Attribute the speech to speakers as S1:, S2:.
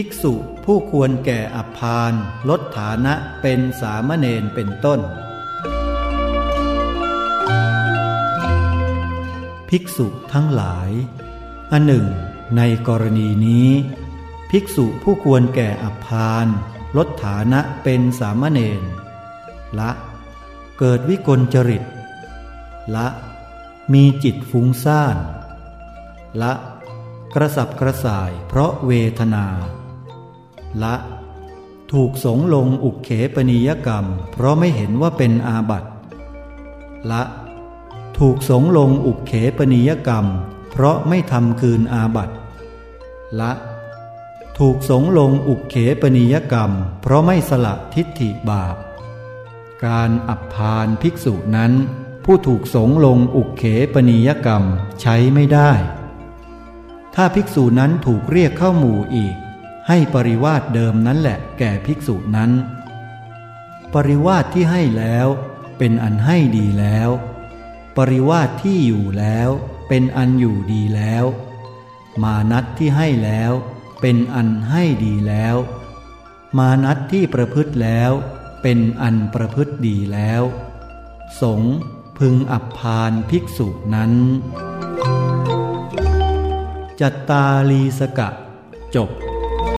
S1: ภิกษุผู้ควรแก่อัพาน ลดฐานะเป็นสามเณรเป็นต้น ภิกษุทั้งหลายอันหนึ่ง ในกรณีนี้ ภิกษุผู้ควรแก่อัพาน ลดฐานะเป็นสามเณรละ เกิดวิกลจริต ละ มีจิตฟุ้งซ่าน ละกระสับกระส่ายเพราะเวทนา ละถูกสงลงอุกเขปนิยกรรม เพราะไม่เห็นว่าเป็นอาบัติละ ถูกสงลงอุกเขปนิยกรรม เพราะไม่ทำคืนอาบัติละ ถูกสงลงอุกเขปนิยกรรม เพราะไม่สละทิฏฐิบาป การอับพานภิกษุนั้น ผู้ถูกสงลงอุกเขปนิยกรรมใช้ไม่ได้ ถ้าภิกษุนั้นถูกเรียกเข้าหมู่อีก ให้ปริวาสเดิมนั้นแหละแก่ภิกษุนั้น ปริวาสที่ให้แล้วเป็นอันให้ดีแล้ว ปริวาสที่อยู่แล้วเป็นอันอยู่ดีแล้ว มานัดที่ให้แล้วเป็นอันให้ดีแล้ว มานัดที่ประพฤติแล้วเป็นอันประพฤติดีแล้ว สงพึงอับพานภิกษุนั้น จัตตาลีสกะ จบ